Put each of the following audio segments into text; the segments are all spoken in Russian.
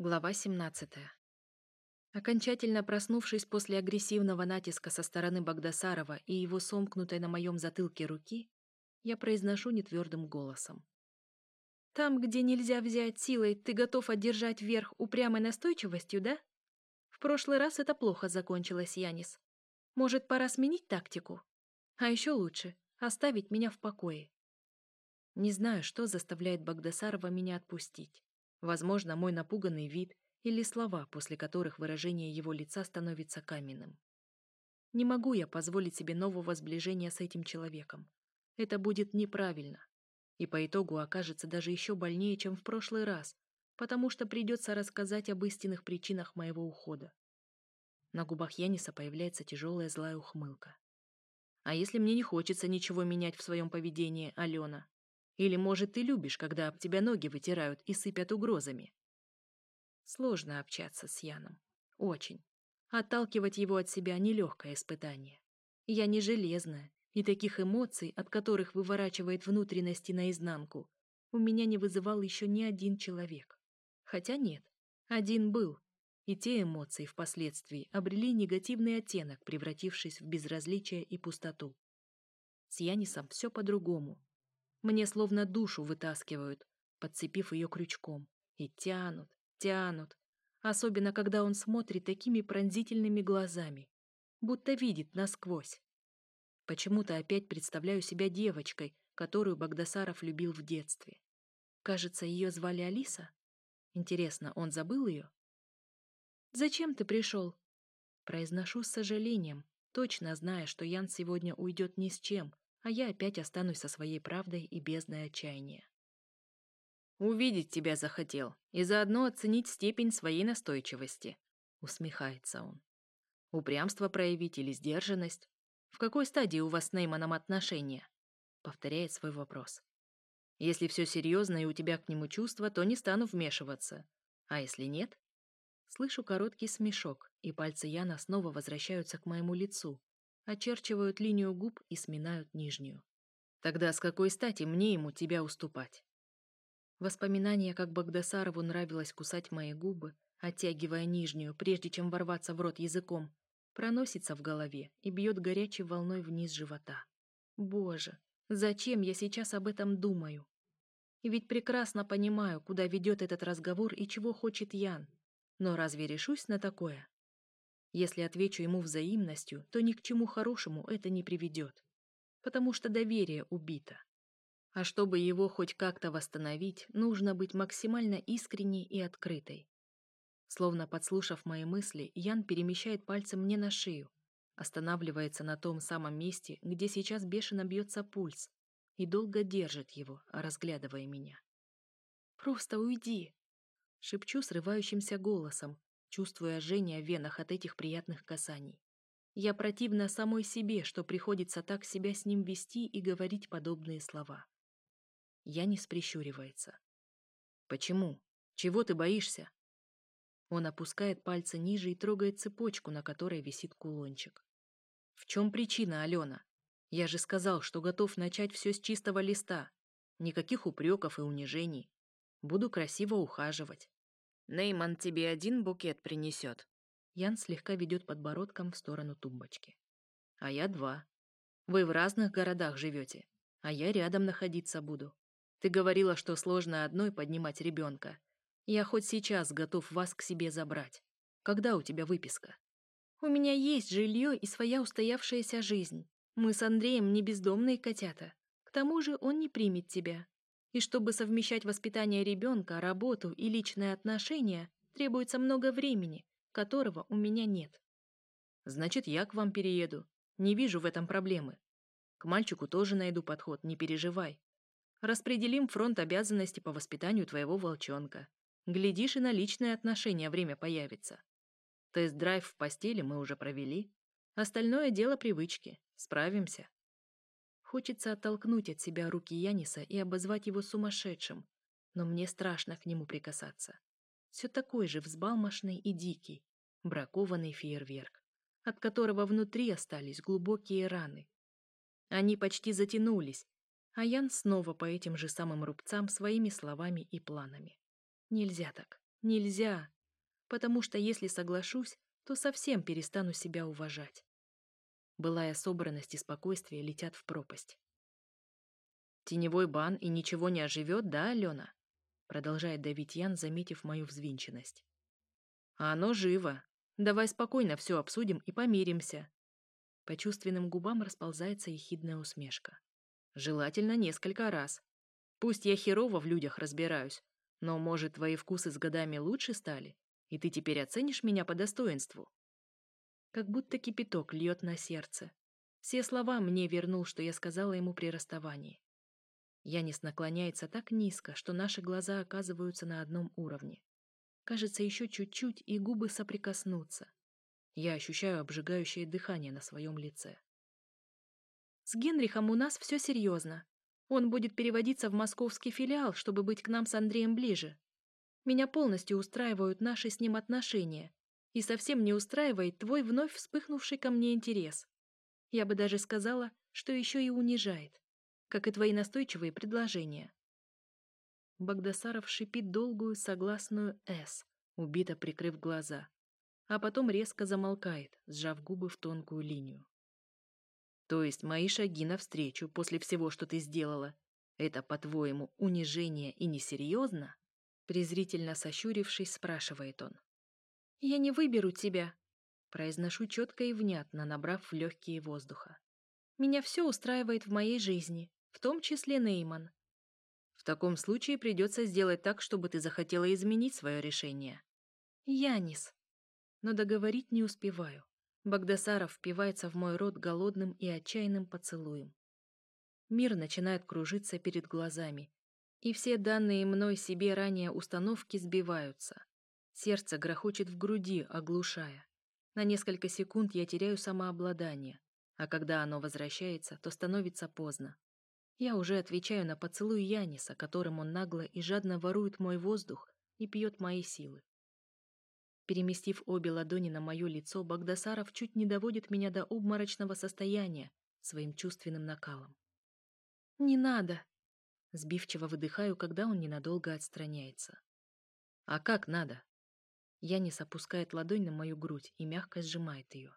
Глава 17. Окончательно проснувшись после агрессивного натиска со стороны Багдасарова и его сомкнутой на моем затылке руки, я произношу нетвердым голосом. «Там, где нельзя взять силой, ты готов одержать верх упрямой настойчивостью, да? В прошлый раз это плохо закончилось, Янис. Может, пора сменить тактику? А еще лучше — оставить меня в покое». Не знаю, что заставляет Багдасарова меня отпустить. Возможно, мой напуганный вид или слова, после которых выражение его лица становится каменным. Не могу я позволить себе нового сближения с этим человеком. Это будет неправильно. И по итогу окажется даже еще больнее, чем в прошлый раз, потому что придется рассказать об истинных причинах моего ухода. На губах Яниса появляется тяжелая злая ухмылка. А если мне не хочется ничего менять в своем поведении, Алена? Или, может, ты любишь, когда об тебя ноги вытирают и сыпят угрозами? Сложно общаться с Яном. Очень. Отталкивать его от себя — нелегкое испытание. Я не железная, и таких эмоций, от которых выворачивает внутренности наизнанку, у меня не вызывал еще ни один человек. Хотя нет, один был, и те эмоции впоследствии обрели негативный оттенок, превратившись в безразличие и пустоту. С Янисом все по-другому. Мне словно душу вытаскивают, подцепив ее крючком. И тянут, тянут. Особенно, когда он смотрит такими пронзительными глазами. Будто видит насквозь. Почему-то опять представляю себя девочкой, которую Богдасаров любил в детстве. Кажется, ее звали Алиса? Интересно, он забыл ее? «Зачем ты пришел?» Произношу с сожалением, точно зная, что Ян сегодня уйдет ни с чем, а я опять останусь со своей правдой и бездной отчаяния. «Увидеть тебя захотел и заодно оценить степень своей настойчивости», — усмехается он. «Упрямство проявить или сдержанность? В какой стадии у вас с Нейманом отношения?» — повторяет свой вопрос. «Если все серьезно и у тебя к нему чувства, то не стану вмешиваться. А если нет?» Слышу короткий смешок, и пальцы Яна снова возвращаются к моему лицу, очерчивают линию губ и сминают нижнюю. Тогда с какой стати мне ему тебя уступать? Воспоминание, как Багдасарову нравилось кусать мои губы, оттягивая нижнюю, прежде чем ворваться в рот языком, проносится в голове и бьет горячей волной вниз живота. Боже, зачем я сейчас об этом думаю? Ведь прекрасно понимаю, куда ведет этот разговор и чего хочет Ян. Но разве решусь на такое? Если отвечу ему взаимностью, то ни к чему хорошему это не приведет. Потому что доверие убито. А чтобы его хоть как-то восстановить, нужно быть максимально искренней и открытой. Словно подслушав мои мысли, Ян перемещает пальцем мне на шею, останавливается на том самом месте, где сейчас бешено бьется пульс, и долго держит его, разглядывая меня. «Просто уйди!» — шепчу срывающимся голосом, чувствуя жжение в венах от этих приятных касаний. Я противна самой себе, что приходится так себя с ним вести и говорить подобные слова. Я не прищуривается. «Почему? Чего ты боишься?» Он опускает пальцы ниже и трогает цепочку, на которой висит кулончик. «В чем причина, Алена? Я же сказал, что готов начать все с чистого листа. Никаких упреков и унижений. Буду красиво ухаживать. Нейман тебе один букет принесет. Ян слегка ведет подбородком в сторону тумбочки. А я два. Вы в разных городах живете, а я рядом находиться буду. Ты говорила, что сложно одной поднимать ребенка. Я хоть сейчас готов вас к себе забрать. Когда у тебя выписка? У меня есть жилье и своя устоявшаяся жизнь. Мы с Андреем не бездомные котята. К тому же он не примет тебя. И чтобы совмещать воспитание ребенка, работу и личные отношения, требуется много времени, которого у меня нет. Значит, я к вам перееду. Не вижу в этом проблемы. К мальчику тоже найду подход, не переживай. Распределим фронт обязанностей по воспитанию твоего волчонка. Глядишь, и на личные отношения время появится. Тест-драйв в постели мы уже провели. Остальное дело привычки. Справимся. Хочется оттолкнуть от себя руки Яниса и обозвать его сумасшедшим, но мне страшно к нему прикасаться. Все такой же взбалмошный и дикий, бракованный фейерверк, от которого внутри остались глубокие раны. Они почти затянулись, а Ян снова по этим же самым рубцам своими словами и планами. Нельзя так, нельзя, потому что если соглашусь, то совсем перестану себя уважать былая собранность и спокойствие летят в пропасть. «Теневой бан и ничего не оживет, да, Алена?» Продолжает давить Ян, заметив мою взвинченность. «А оно живо. Давай спокойно все обсудим и помиримся». По чувственным губам расползается ехидная усмешка. «Желательно несколько раз. Пусть я херово в людях разбираюсь, но, может, твои вкусы с годами лучше стали, и ты теперь оценишь меня по достоинству?» как будто кипяток льет на сердце. Все слова мне вернул, что я сказала ему при расставании. Янис наклоняется так низко, что наши глаза оказываются на одном уровне. Кажется, еще чуть-чуть, и губы соприкоснутся. Я ощущаю обжигающее дыхание на своем лице. С Генрихом у нас все серьезно. Он будет переводиться в московский филиал, чтобы быть к нам с Андреем ближе. Меня полностью устраивают наши с ним отношения, и совсем не устраивает твой вновь вспыхнувший ко мне интерес. Я бы даже сказала, что еще и унижает, как и твои настойчивые предложения. Багдасаров шипит долгую согласную «С», убито прикрыв глаза, а потом резко замолкает, сжав губы в тонкую линию. То есть мои шаги навстречу после всего, что ты сделала, это, по-твоему, унижение и несерьезно? Презрительно сощурившись, спрашивает он. Я не выберу тебя», произношу четко и внятно, набрав в легкие воздуха. «Меня все устраивает в моей жизни, в том числе Нейман». «В таком случае придется сделать так, чтобы ты захотела изменить свое решение». «Янис». Но договорить не успеваю. Багдасаров впивается в мой рот голодным и отчаянным поцелуем. Мир начинает кружиться перед глазами, и все данные мной себе ранее установки сбиваются. Сердце грохочет в груди, оглушая. На несколько секунд я теряю самообладание, а когда оно возвращается, то становится поздно. Я уже отвечаю на поцелуй Яниса, которым он нагло и жадно ворует мой воздух и пьет мои силы. Переместив обе ладони на мое лицо, Багдасаров чуть не доводит меня до обморочного состояния своим чувственным накалом. «Не надо!» Сбивчиво выдыхаю, когда он ненадолго отстраняется. «А как надо?» Янис опускает ладонь на мою грудь и мягко сжимает ее.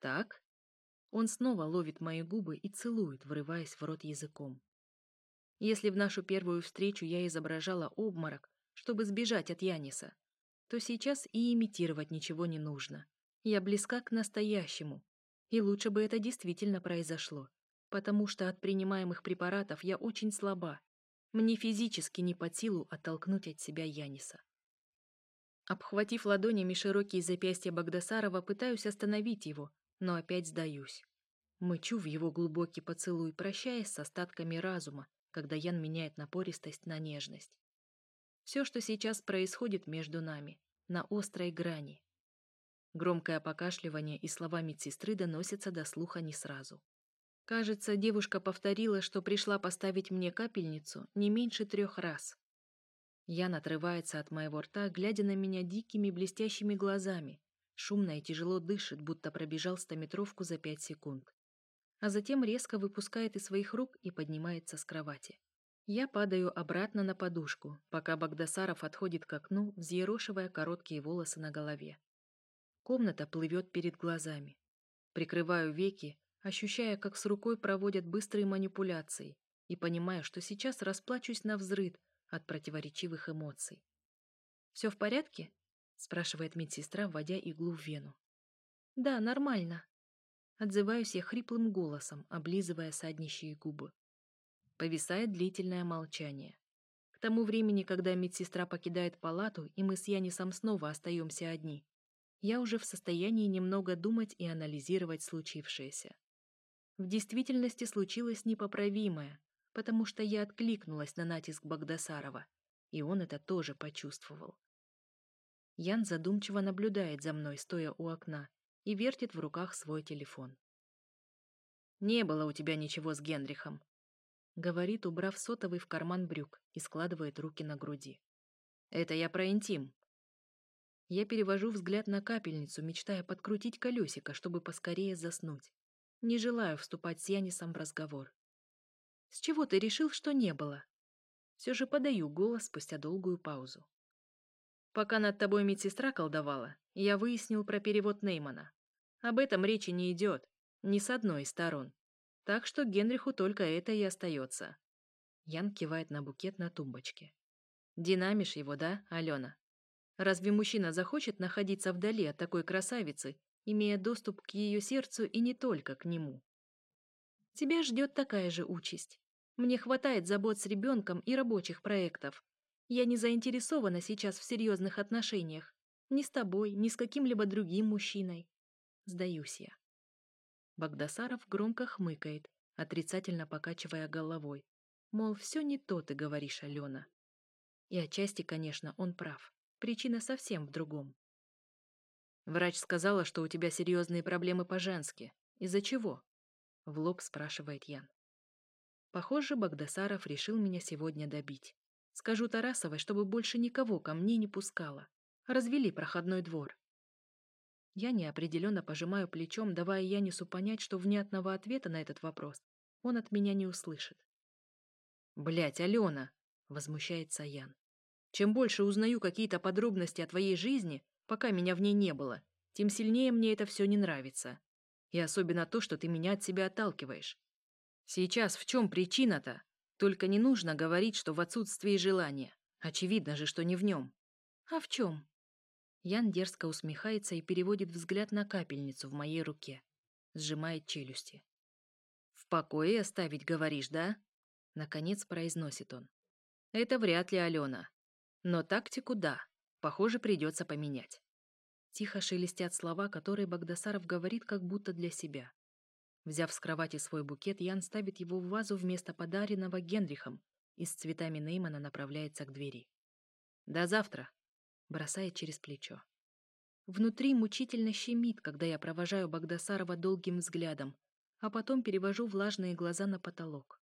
«Так?» Он снова ловит мои губы и целует, врываясь в рот языком. Если в нашу первую встречу я изображала обморок, чтобы сбежать от Яниса, то сейчас и имитировать ничего не нужно. Я близка к настоящему, и лучше бы это действительно произошло, потому что от принимаемых препаратов я очень слаба. Мне физически не под силу оттолкнуть от себя Яниса. Обхватив ладонями широкие запястья Багдасарова, пытаюсь остановить его, но опять сдаюсь. Мычу в его глубокий поцелуй, прощаясь с остатками разума, когда Ян меняет напористость на нежность. Все, что сейчас происходит между нами, на острой грани. Громкое покашливание и слова медсестры доносятся до слуха не сразу. Кажется, девушка повторила, что пришла поставить мне капельницу не меньше трех раз. Ян отрывается от моего рта, глядя на меня дикими блестящими глазами. Шумно и тяжело дышит, будто пробежал стометровку за пять секунд. А затем резко выпускает из своих рук и поднимается с кровати. Я падаю обратно на подушку, пока Багдасаров отходит к окну, взъерошивая короткие волосы на голове. Комната плывет перед глазами. Прикрываю веки, ощущая, как с рукой проводят быстрые манипуляции, и понимаю, что сейчас расплачусь на взрыв. – от противоречивых эмоций. «Все в порядке?» – спрашивает медсестра, вводя иглу в вену. «Да, нормально», – отзываюсь я хриплым голосом, облизывая саднищие губы. Повисает длительное молчание. К тому времени, когда медсестра покидает палату, и мы с Янисом снова остаемся одни, я уже в состоянии немного думать и анализировать случившееся. В действительности случилось непоправимое, потому что я откликнулась на натиск Багдасарова, и он это тоже почувствовал. Ян задумчиво наблюдает за мной, стоя у окна, и вертит в руках свой телефон. «Не было у тебя ничего с Генрихом», — говорит, убрав сотовый в карман брюк и складывает руки на груди. «Это я про интим». Я перевожу взгляд на капельницу, мечтая подкрутить колесико, чтобы поскорее заснуть. Не желаю вступать с Янисом в разговор с чего ты решил что не было? Все же подаю голос спустя долгую паузу. Пока над тобой медсестра колдовала я выяснил про перевод неймана. Об этом речи не идет ни с одной из сторон. Так что генриху только это и остается. Ян кивает на букет на тумбочке. Динамишь его да алена? Разве мужчина захочет находиться вдали от такой красавицы, имея доступ к ее сердцу и не только к нему? Тебя ждет такая же участь. Мне хватает забот с ребенком и рабочих проектов. Я не заинтересована сейчас в серьезных отношениях. Ни с тобой, ни с каким-либо другим мужчиной. Сдаюсь я. Багдасаров громко хмыкает, отрицательно покачивая головой. Мол, все не то ты говоришь, Алена. И отчасти, конечно, он прав. Причина совсем в другом. Врач сказала, что у тебя серьезные проблемы по-женски. Из-за чего? В лоб спрашивает Ян. Похоже, Богдасаров решил меня сегодня добить. Скажу Тарасовой, чтобы больше никого ко мне не пускала. Развели проходной двор. Я неопределенно пожимаю плечом, давая Янису понять, что внятного ответа на этот вопрос он от меня не услышит. Блять, Алена!» — возмущается Ян. «Чем больше узнаю какие-то подробности о твоей жизни, пока меня в ней не было, тем сильнее мне это все не нравится. И особенно то, что ты меня от себя отталкиваешь. Сейчас в чем причина-то? Только не нужно говорить, что в отсутствии желания. Очевидно же, что не в нем. А в чем? Ян дерзко усмехается и переводит взгляд на капельницу в моей руке. Сжимает челюсти. «В покое оставить, говоришь, да?» Наконец произносит он. «Это вряд ли, Алена. Но тактику да. Похоже, придется поменять». Тихо шелестят слова, которые Богдасаров говорит как будто для себя. Взяв с кровати свой букет, Ян ставит его в вазу вместо подаренного Генрихом и с цветами Неймана направляется к двери. «До завтра!» — бросает через плечо. Внутри мучительно щемит, когда я провожаю Багдасарова долгим взглядом, а потом перевожу влажные глаза на потолок.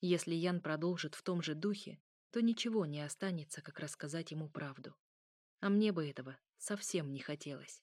Если Ян продолжит в том же духе, то ничего не останется, как рассказать ему правду. А мне бы этого совсем не хотелось.